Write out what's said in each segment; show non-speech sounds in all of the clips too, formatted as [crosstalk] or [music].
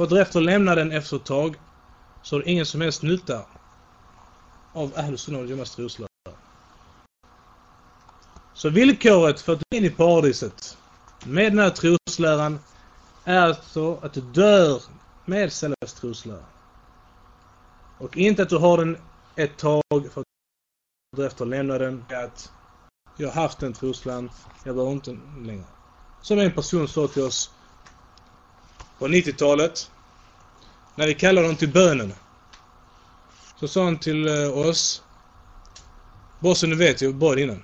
för att därefter lämna den efter ett tag så har du ingen som helst nytta av Ahlus Sunnah wal Jamas troslära. Så villkoret för att gå in i paradiset med den här trosläran är alltså att du dör med Salafs troslära. Och inte att du har den ett tag för att därefter lämna den. Att jag har haft den trosläran, jag behöver inte längre. Som en person sa till oss på 90-talet. När vi kallade honom till bönen. Så sa han till eh, oss. Bossen, du vet, jag bad innan.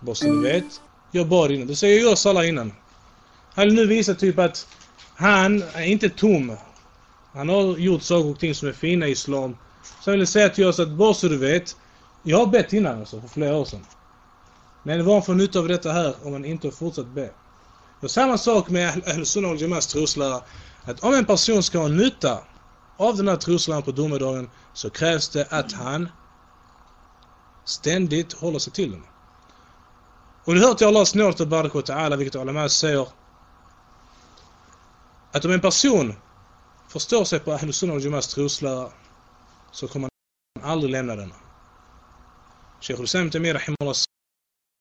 Bossen, du vet, jag bad innan. Det säger jag oss alla innan. Han vill nu visa typ att han är inte tom. Han har gjort saker och ting som är fina i Islam. Så han ville säga till oss att bara så du vet. Jag har bett innan alltså, för flera år sedan. Men vad får nytta av detta här om man inte har fortsatt be? Och samma sak med Ahl-Sunnah al-Jamas troslära. Att om en person ska ha nytta av den här trosläran på domedagen så krävs det att han ständigt håller sig till den. Och nu hör till Allahs nåd barak åt ta'ala vilket ulama säger att om en person förstår sig på Ahl-Sunnah al-Jamas troslära så kommer han aldrig lämna den. Sheikh Hussein Tamir Rahimullah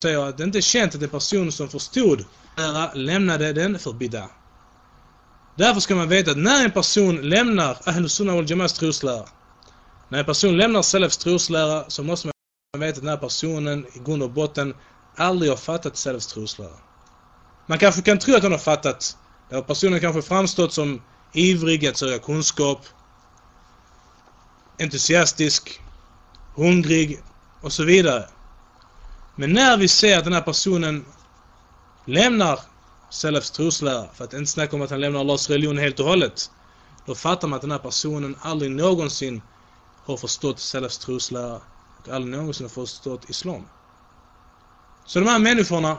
säger att det inte är känt att en person som förstod lära lämnade den för bidda. Därför ska man veta att när en person lämnar Ahlus Sunnah wal Jamas troslära, när en person lämnar Salafs troslära så måste man veta att den här personen i grund och botten aldrig har fattat Salafs troslära. Man kanske kan tro att han har fattat, där personen kanske framstått som ivrig att söka kunskap, entusiastisk, hungrig och så vidare. Men när vi ser att den här personen lämnar Salafs troslära, för att inte snacka om att han lämnar Allahs religion helt och hållet, då fattar man att den här personen aldrig någonsin har förstått Salafs troslära och aldrig någonsin har förstått Islam. Så de här människorna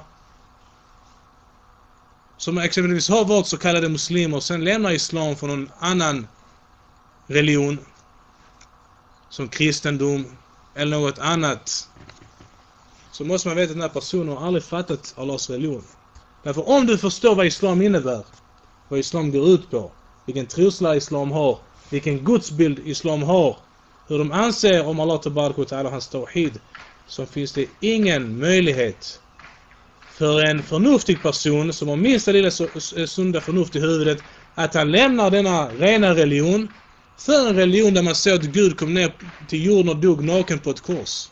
som exempelvis har varit så kallade muslimer och sen lämnar Islam för någon annan religion som kristendom eller något annat så måste man veta att den här personen har aldrig fattat Allahs religion. Därför om du förstår vad Islam innebär, vad Islam går ut på, vilken troslära Islam har, vilken gudsbild Islam har, hur de anser om Allah Tabaraka och Ta'ala och hans tawhid, så finns det ingen möjlighet för en förnuftig person som har minsta lilla eh, sunda förnuft i huvudet att han lämnar denna rena religion för en religion där man ser att Gud kom ner till jorden och dog naken på ett kors.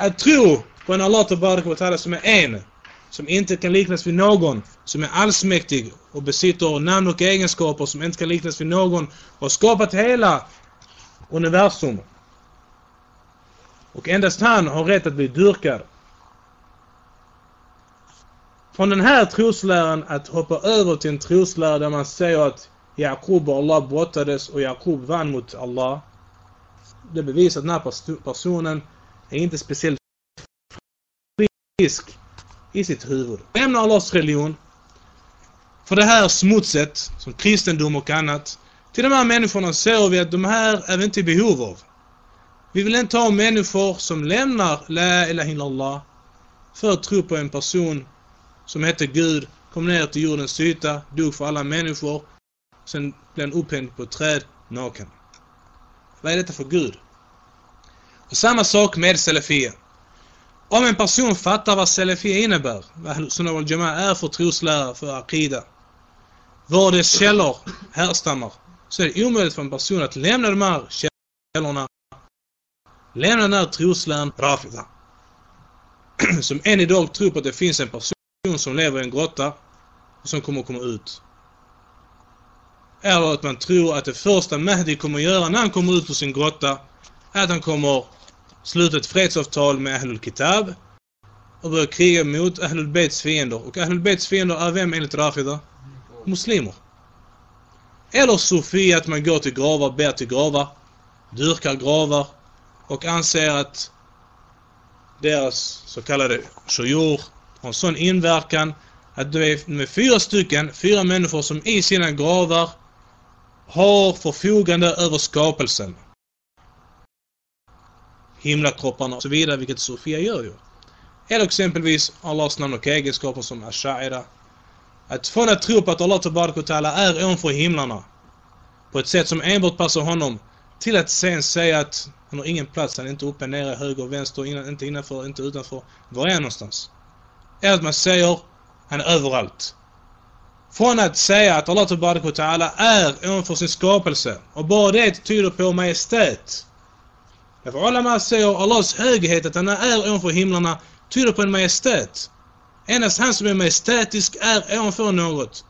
Att tro på en Allah Ta'ala som är en, som inte kan liknas vid någon, som är allsmäktig och besitter namn och egenskaper som inte kan liknas vid någon och har skapat hela universum. Och endast han har rätt att bli dyrkad. Från den här trosläran att hoppa över till en troslära där man säger att Jakob och Allah brottades och Jakob vann mot Allah. Det bevisar att den här personen är inte speciellt frisk i sitt huvud. Lämna Allahs religion för det här smutset, som kristendom och annat. Till de här människorna ser vi att de här är vi inte i behov av. Vi vill inte ha människor som lämnar La ilaha illallah för att tro på en person som hette Gud, kom ner till jordens yta, dog för alla människor, sen blev han upphängd på ett träd, naken. Vad är detta för Gud? Och samma sak med Salafia. Om en person fattar vad Salafia innebär, vad Sunnah wal Jama'a är för troslära, för Aqida, var dess källor härstammar, så är det omöjligt för en person att lämna de här källorna, lämna den här trosläran Rafida. [clears throat] Som än idag tror på att det finns en person som lever i en grotta och som kommer att komma ut. Eller att man tror att det första Mahdi kommer att göra när han kommer ut ur sin grotta är att han kommer sluta ett fredsavtal med Ahlul Kitab och börja kriga mot Ahlul Beits fiender. Och Ahlul Beits fiender är vem enligt Rafida? Muslimer. Eller Sofia, att man går till gravar, ber till gravar, dyrkar gravar och anser att deras så kallade shuyur har en sån inverkan att det är med fyra stycken, fyra människor som i sina gravar har förfogande över skapelsen himlakropparna och så vidare, vilket Sofia gör ju. Eller exempelvis Allahs namn och egenskaper som Ashaira Att från att tro på att Allah Ta'ala är ovanför himlarna på ett sätt som enbart passar honom till att sen säga att han har ingen plats, han är inte uppe, nere, höger, vänster, inte innanför, inte utanför. Var är han någonstans? Är att man säger han är överallt. Från att säga att Allah Ta'ala är ovanför sin skapelse och bara det tyder på majestät. Därför Ulama säger Allahs höghet, att han är ovanför himlarna, tyder på en majestät. Endast han som är majestätisk är ovanför något.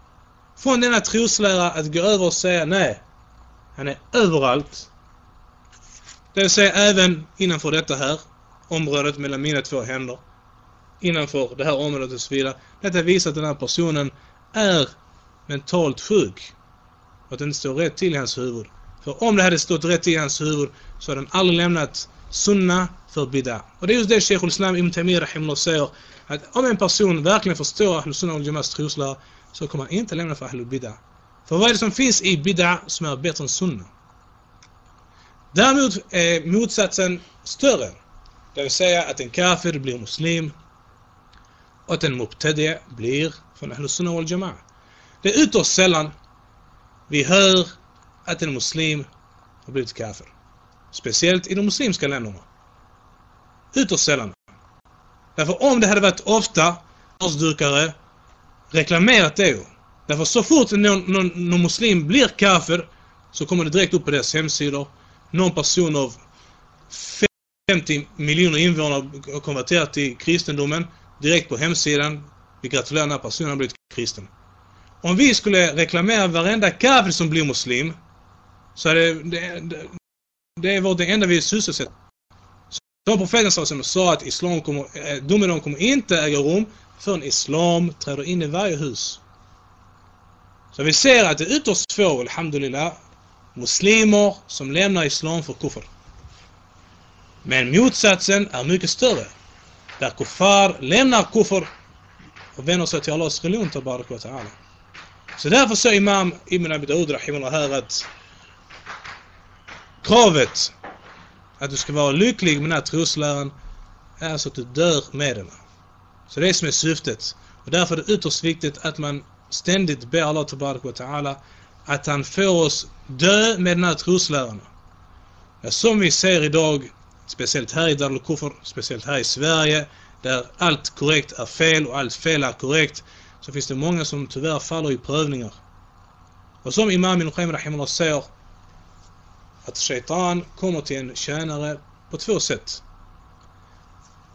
Från denna troslära att gå över och säga nej, han är överallt. Det vill säga även innanför detta här området mellan mina två händer. Innanför det här området och så vidare. Detta visar att den här personen är mentalt sjuk. Och att det inte står rätt till i hans huvud. För om det hade stått rätt i hans huvud så hade han aldrig lämnat sunna för bid'a. Och det är just det Sheikh Islam Ibn Tamir Rahimullah säger. Att om en person verkligen förstår Ahlul Sunnah och Jamas troslära så kommer han inte lämna för Ahlul Bid'a. För vad är det som finns i bid'a som är bättre än sunna? Däremot är motsatsen större. Det vill säga att en kafir blir muslim och att en mubtadi blir från Ahlul Sunnah wal Jama'a. Det är ytterst sällan vi hör att en muslim har blivit kafir. Speciellt i de muslimska länderna. Ytterst sällan. Därför om det hade varit ofta årsdukare reklamerat det Därför så fort någon, någon, någon muslim blir kafir så kommer det direkt upp på deras hemsidor. Någon person av 50 miljoner invånare har konverterat till kristendomen. Direkt på hemsidan. Vi gratulerar den här personen har blivit kristen. Om vi skulle reklamera varenda kafir som blir muslim så är det, det, det, det är det enda vi sysselsätter. Som profeten sa att islam kommer, domedagen domen kommer inte äga rum förrän islam träder in i varje hus. Så vi ser att det är ytterst få, alhamdulillah, muslimer som lämnar islam för kufr. Men motsatsen är mycket större. Där kuffar lämnar kufr och vänder sig till Allahs religion, tabarak wa ta'ala. Så därför sa Imam Ibn Abi Daud här att kravet att du ska vara lycklig med den här trosläran är så att du dör med den. Så det är som är syftet. Och därför är det ytterst viktigt att man ständigt ber Allah Ta'ala att han får oss dö med den här trosläran. Ja, som vi ser idag, speciellt här i Darul Kufr, speciellt här i Sverige, där allt korrekt är fel och allt fel är korrekt, så finns det många som tyvärr faller i prövningar. Och som Imam Qayyim Rahimullah säger, att shaitan kommer till en tjänare på två sätt.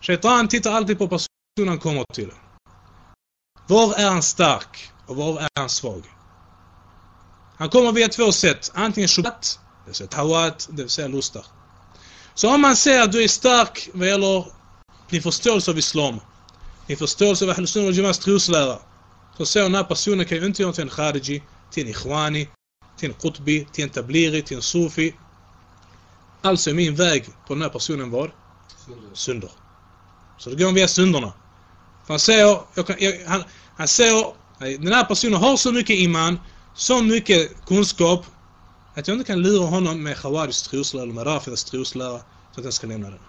Shaitan tittar alltid på personen han kommer till. Var är han stark och var är han svag? Han kommer via två sätt. Antingen shubat, det vill säga tawat, det vill säga lustar. Så om man säger att du är stark vad gäller din förståelse av Islam, din förståelse av Ahl-Sunnah och Jamas troslära, så säger den här personen kan ju inte göra till en khariji, till en ikhwani, till en qutbi, till en tabliri, till en sufi. Alltså är min väg på den här personen vad? Synder. Så då går han via synderna. För han säger, jag kan, jag, han, han säger, den här personen har så mycket iman, så mycket kunskap, att jag inte kan lura honom med Khawaris troslära eller med Rafidas troslära, så att jag ska lämna den.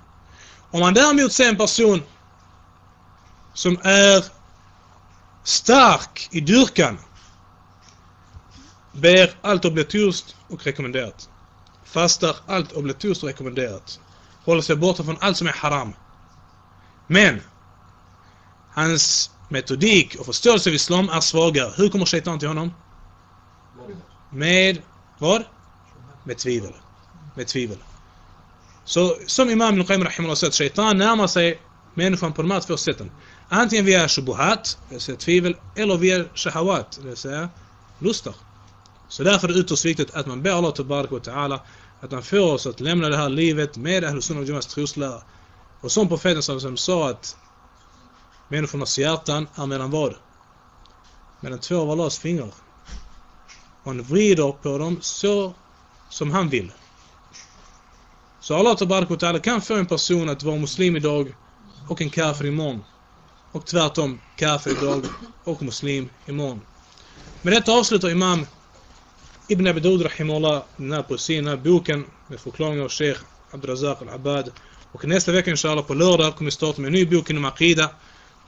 Om man däremot ser en person som är stark i dyrkan, ber allt obligatoriskt och rekommenderat. Fastar allt obligatoriskt och rekommenderat. Håller sig borta från allt som är haram. Men hans metodik och förståelse av islam är svagare. Hur kommer shaitan till honom? Med vad? Med tvivel. Med tvivel. Så som Imam Ibn Qayyim säger att shaitan närmar sig människan på de här två sätten. Antingen via shubuhat, det vill säga tvivel, eller via shahawat, det vill säga lustar. Så därför är det ytterst viktigt att man ber Allah Tabarak wa Ta'ala att han får oss att lämna det här livet med Ahlus Sunnah och Jumas troslära. Och som profeten som sa att människornas hjärtan är mellan vad? Mellan två av Allahs fingrar. Och han vrider på dem så som han vill. Så Allah Tabarak wa Ta'ala kan få en person att vara muslim idag och en kafir imorgon. Och tvärtom, kafir idag och muslim imorgon. Med detta avslutar Imam Ibn Abdud Rahimullah den här poesin, den här boken med förklaring av Sheikh Abdurazak Al-Abad. Och nästa vecka inshallah på lördag kommer vi starta med en ny bok inom Aqida.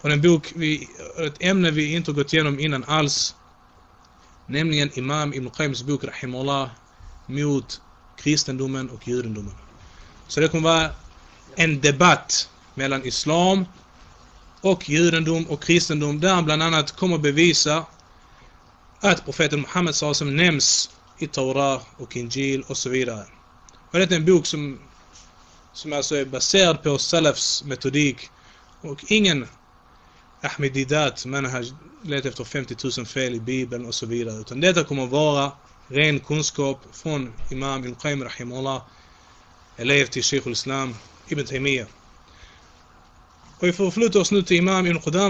Och en bok, vi, ett ämne vi inte gått igenom innan alls. Nämligen Imam Ibn Qayms bok Rahimullah mot kristendomen och judendomen. Så det kommer vara en debatt mellan islam och judendom och kristendom där han bland annat kommer bevisa att profeten Muhammed som nämns i Torah och Injil och så vidare. Och det är en bok som, som alltså är baserad på Salafs metodik och ingen Ahmedidat, manhaj, letar efter 50 000 fel i Bibeln och så vidare. Utan detta kommer vara ren kunskap från Imam Ibn Qayyim Rahimullah, elev till Sheikh Islam, Ibn Taymiyyah. Och vi förflyttar oss nu till Imam Ibn Qudam